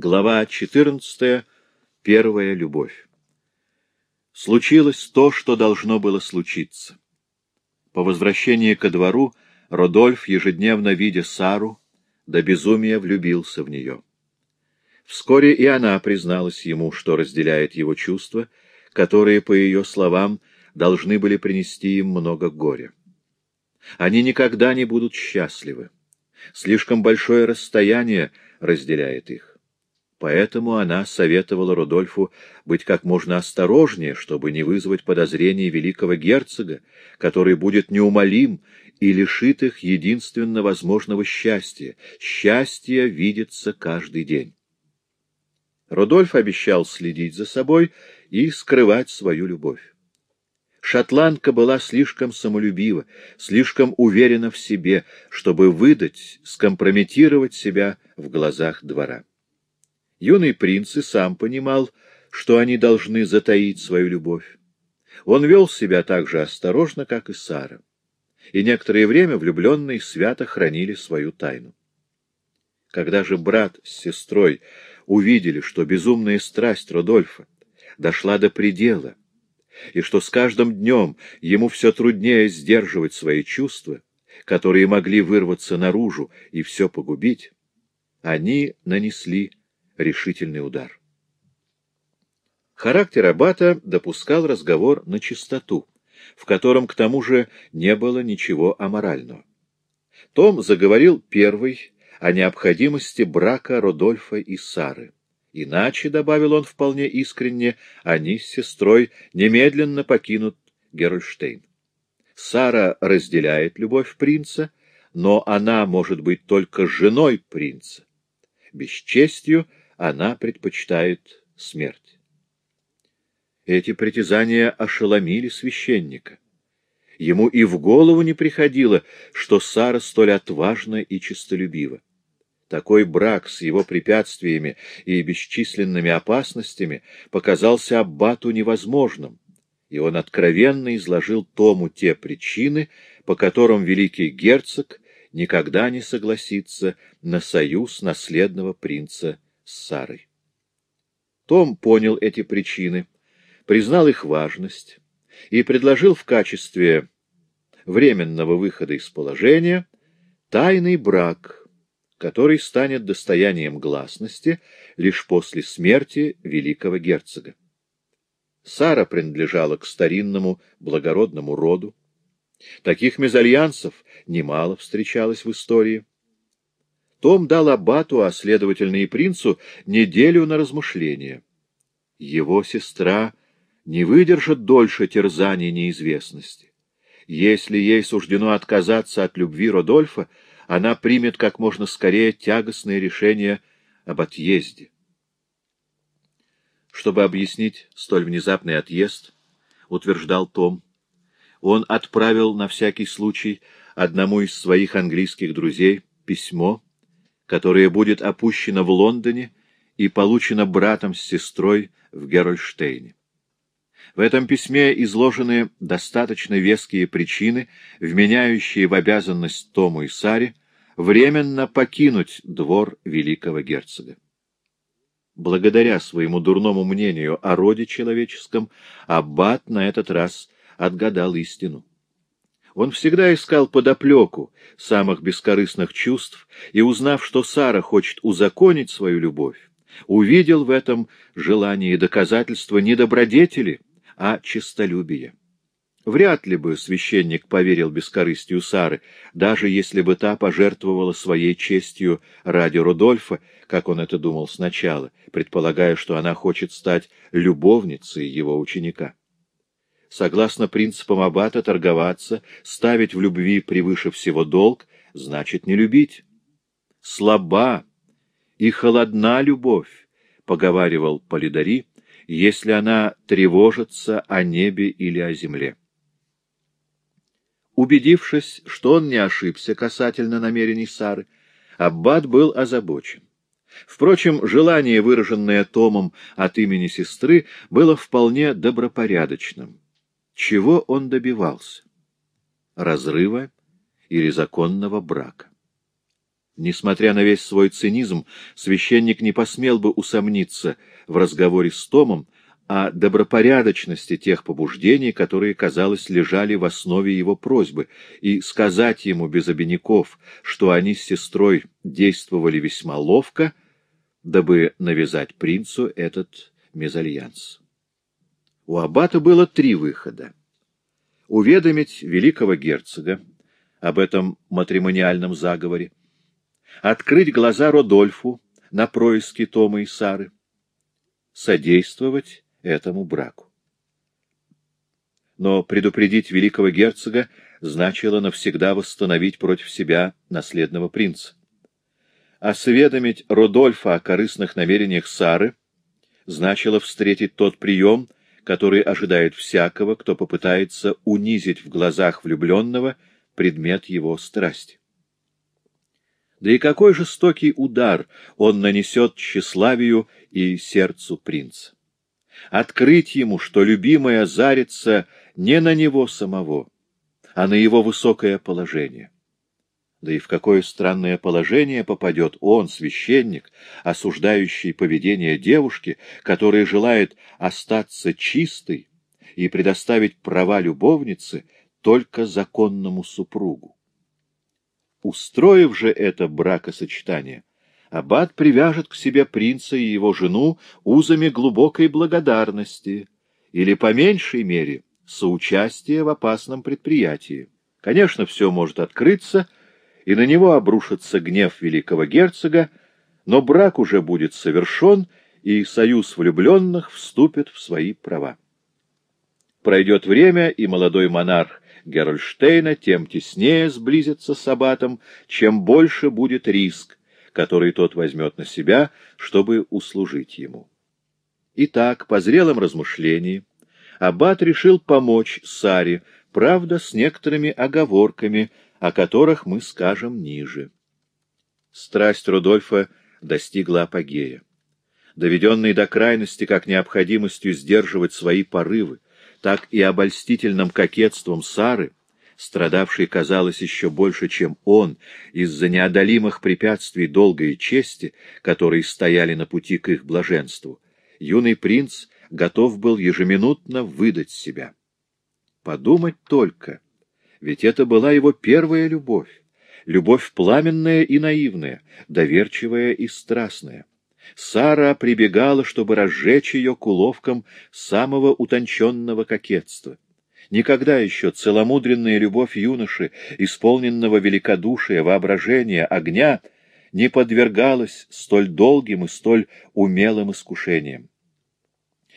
Глава 14. Первая любовь. Случилось то, что должно было случиться. По возвращении ко двору Родольф, ежедневно видя Сару, до безумия влюбился в нее. Вскоре и она призналась ему, что разделяет его чувства, которые, по ее словам, должны были принести им много горя. Они никогда не будут счастливы. Слишком большое расстояние разделяет их. Поэтому она советовала Рудольфу быть как можно осторожнее, чтобы не вызвать подозрений великого герцога, который будет неумолим и лишит их единственно возможного счастья. Счастье видится каждый день. Рудольф обещал следить за собой и скрывать свою любовь. Шотландка была слишком самолюбива, слишком уверена в себе, чтобы выдать, скомпрометировать себя в глазах двора. Юный принц и сам понимал, что они должны затаить свою любовь. Он вел себя так же осторожно, как и Сара. И некоторое время влюбленные свято хранили свою тайну. Когда же брат с сестрой увидели, что безумная страсть Родольфа дошла до предела, и что с каждым днем ему все труднее сдерживать свои чувства, которые могли вырваться наружу и все погубить, они нанесли решительный удар. Характер Аббата допускал разговор на чистоту, в котором, к тому же, не было ничего аморального. Том заговорил первый о необходимости брака Родольфа и Сары. Иначе, — добавил он вполне искренне, — они с сестрой немедленно покинут Герольштейн. Сара разделяет любовь принца, но она может быть только женой принца. Бесчестью она предпочитает смерть. Эти притязания ошеломили священника. Ему и в голову не приходило, что Сара столь отважна и честолюбива. Такой брак с его препятствиями и бесчисленными опасностями показался Аббату невозможным, и он откровенно изложил Тому те причины, по которым великий герцог никогда не согласится на союз наследного принца с Сарой. Том понял эти причины, признал их важность и предложил в качестве временного выхода из положения тайный брак, который станет достоянием гласности лишь после смерти великого герцога. Сара принадлежала к старинному благородному роду. Таких мезальянсов немало встречалось в истории. Том дал аббату, а следовательно и принцу, неделю на размышление. Его сестра не выдержит дольше терзаний неизвестности. Если ей суждено отказаться от любви Родольфа, она примет как можно скорее тягостное решение об отъезде. Чтобы объяснить столь внезапный отъезд, утверждал Том, он отправил на всякий случай одному из своих английских друзей письмо, которое будет опущено в Лондоне и получено братом с сестрой в Герольштейне. В этом письме изложены достаточно веские причины, вменяющие в обязанность Тому и Саре временно покинуть двор великого герцога. Благодаря своему дурному мнению о роде человеческом, Аббат на этот раз отгадал истину. Он всегда искал подоплеку самых бескорыстных чувств и, узнав, что Сара хочет узаконить свою любовь, увидел в этом желании доказательства не добродетели, а честолюбия. Вряд ли бы священник поверил бескорыстию Сары, даже если бы та пожертвовала своей честью ради Рудольфа, как он это думал сначала, предполагая, что она хочет стать любовницей его ученика согласно принципам аббата, торговаться, ставить в любви превыше всего долг, значит не любить. Слаба и холодна любовь, — поговаривал Полидари, — если она тревожится о небе или о земле. Убедившись, что он не ошибся касательно намерений Сары, Аббат был озабочен. Впрочем, желание, выраженное Томом от имени сестры, было вполне добропорядочным. Чего он добивался? Разрыва или законного брака? Несмотря на весь свой цинизм, священник не посмел бы усомниться в разговоре с Томом о добропорядочности тех побуждений, которые, казалось, лежали в основе его просьбы, и сказать ему без обиняков, что они с сестрой действовали весьма ловко, дабы навязать принцу этот мезальянс. У аббата было три выхода. Уведомить великого герцога об этом матримониальном заговоре, открыть глаза Родольфу на происки Тома и Сары, содействовать этому браку. Но предупредить великого герцога значило навсегда восстановить против себя наследного принца. Осведомить Родольфа о корыстных намерениях Сары значило встретить тот прием, который ожидает всякого, кто попытается унизить в глазах влюбленного предмет его страсти. Да и какой жестокий удар он нанесет тщеславию и сердцу принца! Открыть ему, что любимая зарится не на него самого, а на его высокое положение. Да и в какое странное положение попадет он, священник, осуждающий поведение девушки, которая желает остаться чистой и предоставить права любовницы только законному супругу. Устроив же это бракосочетание, аббат привяжет к себе принца и его жену узами глубокой благодарности или, по меньшей мере, соучастия в опасном предприятии. Конечно, все может открыться, и на него обрушится гнев великого герцога, но брак уже будет совершен, и союз влюбленных вступит в свои права. Пройдет время, и молодой монарх Герольштейна тем теснее сблизится с аббатом, чем больше будет риск, который тот возьмет на себя, чтобы услужить ему. Итак, по зрелом размышлении, аббат решил помочь Саре, правда, с некоторыми оговорками, о которых мы скажем ниже. Страсть Рудольфа достигла апогея. Доведенный до крайности как необходимостью сдерживать свои порывы, так и обольстительным кокетством Сары, страдавшей, казалось, еще больше, чем он, из-за неодолимых препятствий долгой чести, которые стояли на пути к их блаженству, юный принц готов был ежеминутно выдать себя. Подумать только, ведь это была его первая любовь, любовь пламенная и наивная, доверчивая и страстная. Сара прибегала, чтобы разжечь ее к уловкам самого утонченного кокетства. Никогда еще целомудренная любовь юноши, исполненного великодушия, воображения, огня, не подвергалась столь долгим и столь умелым искушениям.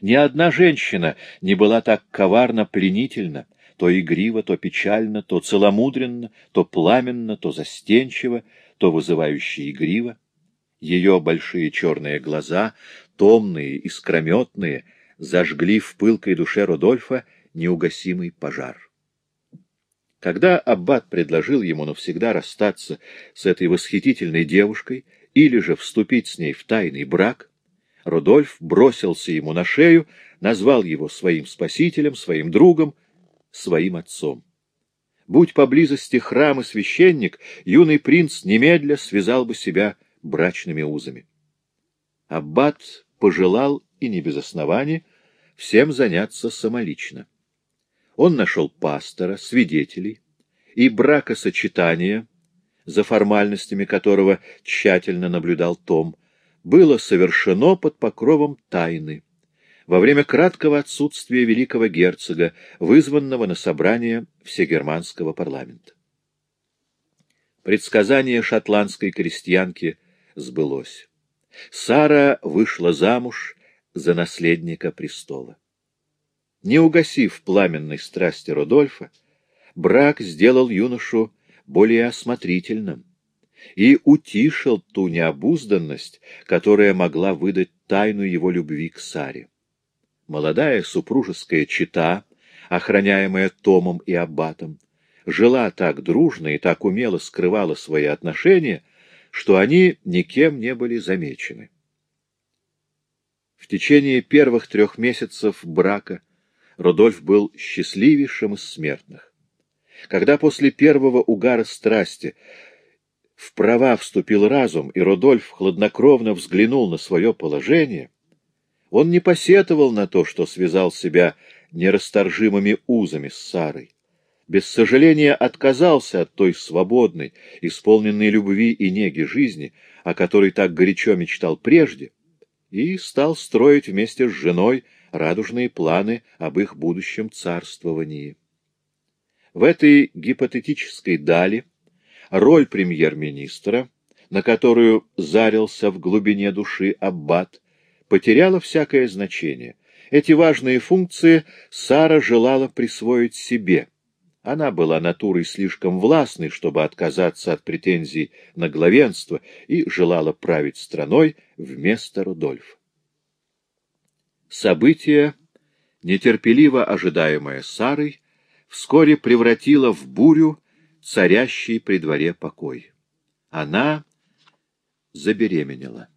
Ни одна женщина не была так коварно пленительна, то игриво, то печально, то целомудренно, то пламенно, то застенчиво, то вызывающе игриво. Ее большие черные глаза, томные, искрометные, зажгли в пылкой душе Рудольфа неугасимый пожар. Когда Аббат предложил ему навсегда расстаться с этой восхитительной девушкой или же вступить с ней в тайный брак, Рудольф бросился ему на шею, назвал его своим спасителем, своим другом, своим отцом. Будь поблизости храм и священник, юный принц немедля связал бы себя брачными узами. Аббат пожелал, и не без основания, всем заняться самолично. Он нашел пастора, свидетелей и бракосочетание, за формальностями которого тщательно наблюдал Том, было совершено под покровом тайны, во время краткого отсутствия великого герцога, вызванного на собрание всегерманского парламента. Предсказание шотландской крестьянки сбылось. Сара вышла замуж за наследника престола. Не угасив пламенной страсти Рудольфа, брак сделал юношу более осмотрительным и утишил ту необузданность, которая могла выдать тайну его любви к Саре. Молодая супружеская чета, охраняемая Томом и Аббатом, жила так дружно и так умело скрывала свои отношения, что они никем не были замечены. В течение первых трех месяцев брака Рудольф был счастливейшим из смертных. Когда после первого угара страсти в права вступил разум, и Рудольф хладнокровно взглянул на свое положение, он не посетовал на то, что связал себя нерасторжимыми узами с Сарой. Без сожаления отказался от той свободной, исполненной любви и неги жизни, о которой так горячо мечтал прежде, и стал строить вместе с женой радужные планы об их будущем царствовании. В этой гипотетической дали роль премьер-министра, на которую зарился в глубине души Аббат, потеряла всякое значение. Эти важные функции Сара желала присвоить себе. Она была натурой слишком властной, чтобы отказаться от претензий на главенство, и желала править страной вместо Рудольфа. Событие, нетерпеливо ожидаемое Сарой, вскоре превратило в бурю царящий при дворе покой. Она забеременела.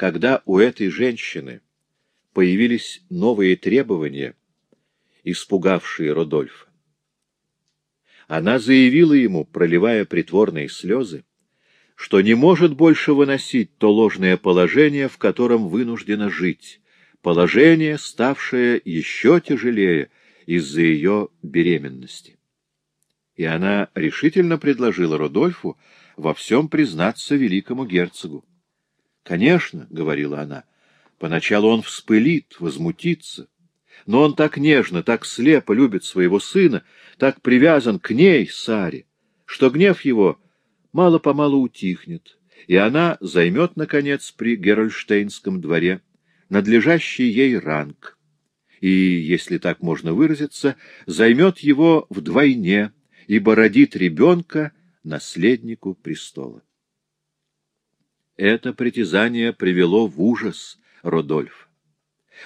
Когда у этой женщины появились новые требования, испугавшие Родольфа, она заявила ему, проливая притворные слезы, что не может больше выносить то ложное положение, в котором вынуждена жить, положение, ставшее еще тяжелее из-за ее беременности. И она решительно предложила Родольфу во всем признаться великому герцогу. Конечно, — говорила она, — поначалу он вспылит, возмутится, но он так нежно, так слепо любит своего сына, так привязан к ней, Саре, что гнев его мало-помалу утихнет, и она займет, наконец, при Герольштейнском дворе надлежащий ей ранг, и, если так можно выразиться, займет его вдвойне, ибо родит ребенка наследнику престола. Это притязание привело в ужас Родольф.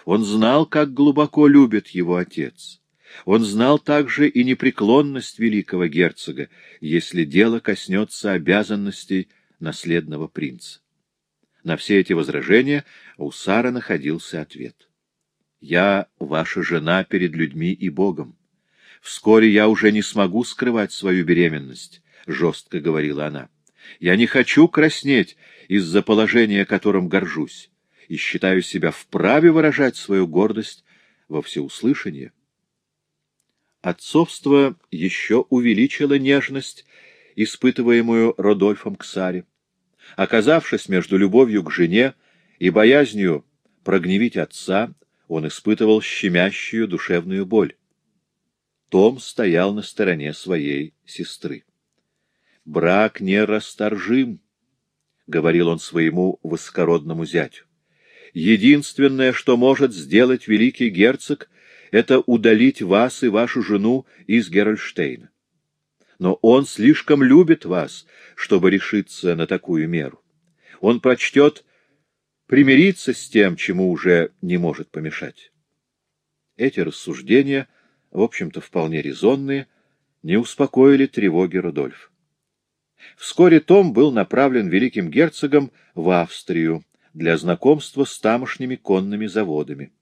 Он знал, как глубоко любит его отец. Он знал также и непреклонность великого герцога, если дело коснется обязанностей наследного принца. На все эти возражения у Сары находился ответ. «Я ваша жена перед людьми и Богом. Вскоре я уже не смогу скрывать свою беременность», — жестко говорила она. «Я не хочу краснеть из-за положения, которым горжусь, и считаю себя вправе выражать свою гордость во всеуслышание. Отцовство еще увеличило нежность, испытываемую Родольфом к Саре. Оказавшись между любовью к жене и боязнью прогневить отца, он испытывал щемящую душевную боль. Том стоял на стороне своей сестры. Брак нерасторжим, — говорил он своему высокородному зятю. «Единственное, что может сделать великий герцог, это удалить вас и вашу жену из Герольштейна. Но он слишком любит вас, чтобы решиться на такую меру. Он прочтет примириться с тем, чему уже не может помешать». Эти рассуждения, в общем-то вполне резонные, не успокоили тревоги Рудольфа. Вскоре Том был направлен великим герцогом в Австрию для знакомства с тамошними конными заводами.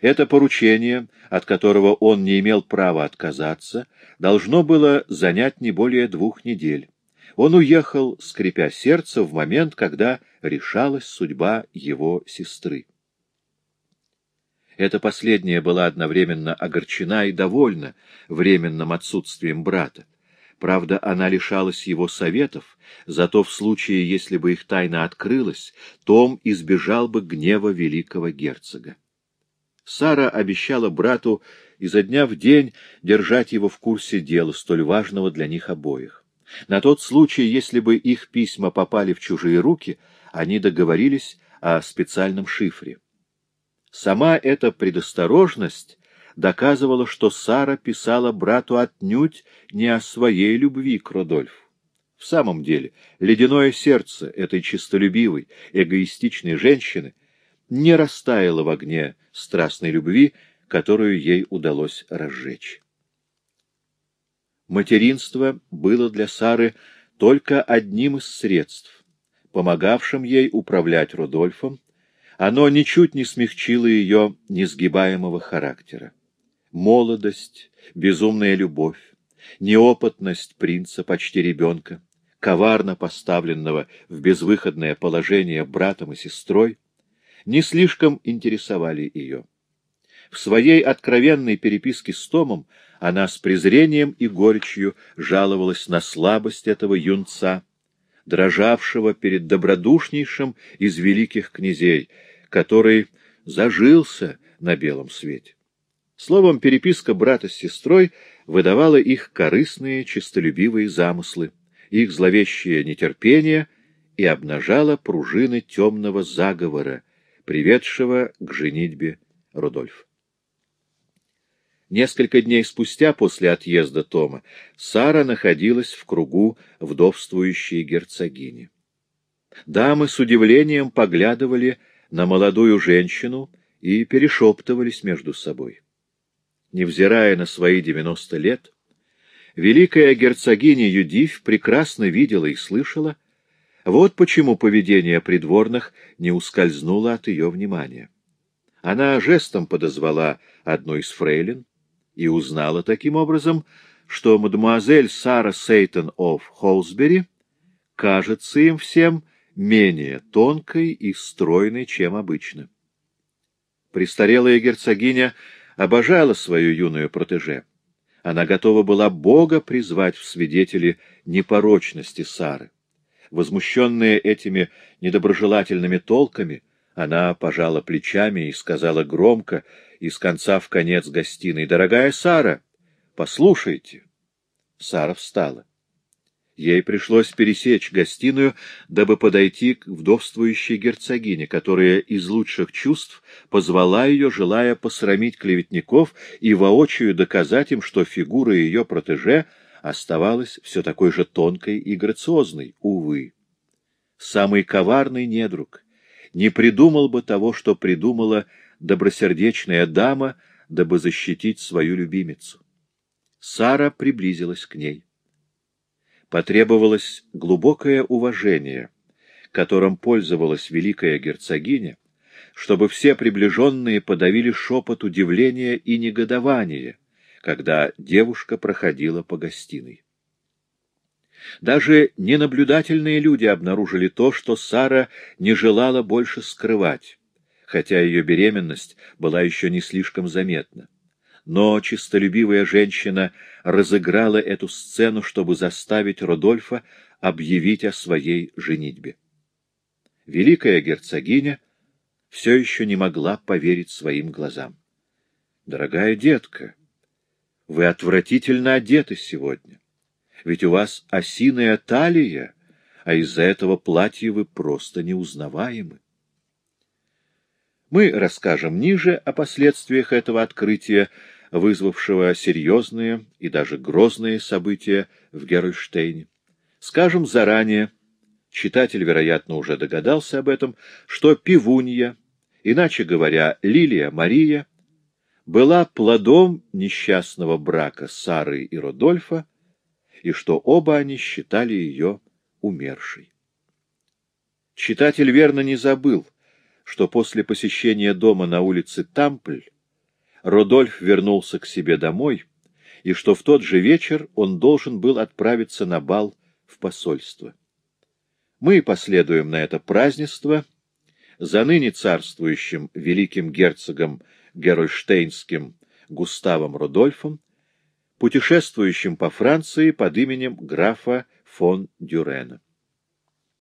Это поручение, от которого он не имел права отказаться, должно было занять не более двух недель. Он уехал, скрипя сердце, в момент, когда решалась судьба его сестры. Эта последняя была одновременно огорчена и довольна временным отсутствием брата. Правда, она лишалась его советов, зато в случае, если бы их тайна открылась, Том избежал бы гнева великого герцога. Сара обещала брату изо дня в день держать его в курсе дела, столь важного для них обоих. На тот случай, если бы их письма попали в чужие руки, они договорились о специальном шифре. Сама эта предосторожность доказывало, что Сара писала брату отнюдь не о своей любви к Родольфу. В самом деле, ледяное сердце этой честолюбивой, эгоистичной женщины не растаяло в огне страстной любви, которую ей удалось разжечь. Материнство было для Сары только одним из средств, помогавшим ей управлять Рудольфом, оно ничуть не смягчило ее несгибаемого характера молодость, безумная любовь, неопытность принца, почти ребенка, коварно поставленного в безвыходное положение братом и сестрой, не слишком интересовали ее. В своей откровенной переписке с Томом она с презрением и горечью жаловалась на слабость этого юнца, дрожавшего перед добродушнейшим из великих князей, который зажился на белом свете. Словом, переписка брата с сестрой выдавала их корыстные, честолюбивые замыслы, их зловещее нетерпение и обнажала пружины темного заговора, приведшего к женитьбе Рудольф. Несколько дней спустя после отъезда Тома Сара находилась в кругу вдовствующей герцогини. Дамы с удивлением поглядывали на молодую женщину и перешептывались между собой. Невзирая на свои девяносто лет, великая герцогиня Юдивь прекрасно видела и слышала, вот почему поведение придворных не ускользнуло от ее внимания. Она жестом подозвала одну из фрейлин, и узнала таким образом, что мадемуазель Сара Сейтон оф Холсбери кажется им всем менее тонкой и стройной, чем обычно. Престарелая герцогиня обожала свою юную протеже. Она готова была Бога призвать в свидетели непорочности Сары. Возмущенная этими недоброжелательными толками, она пожала плечами и сказала громко, из конца в конец гостиной. «Дорогая Сара, послушайте». Сара встала. Ей пришлось пересечь гостиную, дабы подойти к вдовствующей герцогине, которая из лучших чувств позвала ее, желая посрамить клеветников и воочию доказать им, что фигура ее протеже оставалась все такой же тонкой и грациозной, увы. Самый коварный недруг не придумал бы того, что придумала добросердечная дама, дабы защитить свою любимицу. Сара приблизилась к ней. Потребовалось глубокое уважение, которым пользовалась великая герцогиня, чтобы все приближенные подавили шепот удивления и негодования, когда девушка проходила по гостиной. Даже ненаблюдательные люди обнаружили то, что Сара не желала больше скрывать хотя ее беременность была еще не слишком заметна. Но чистолюбивая женщина разыграла эту сцену, чтобы заставить Родольфа объявить о своей женитьбе. Великая герцогиня все еще не могла поверить своим глазам. — Дорогая детка, вы отвратительно одеты сегодня. Ведь у вас осиная талия, а из-за этого платья вы просто неузнаваемы. Мы расскажем ниже о последствиях этого открытия, вызвавшего серьезные и даже грозные события в Герольштейне. Скажем заранее, читатель, вероятно, уже догадался об этом, что пивунья, иначе говоря, Лилия Мария, была плодом несчастного брака Сары и Родольфа, и что оба они считали ее умершей. Читатель верно не забыл, что после посещения дома на улице Тампль Родольф вернулся к себе домой, и что в тот же вечер он должен был отправиться на бал в посольство. Мы последуем на это празднество за ныне царствующим великим герцогом Герольштейнским Густавом Родольфом, путешествующим по Франции под именем графа фон Дюрена.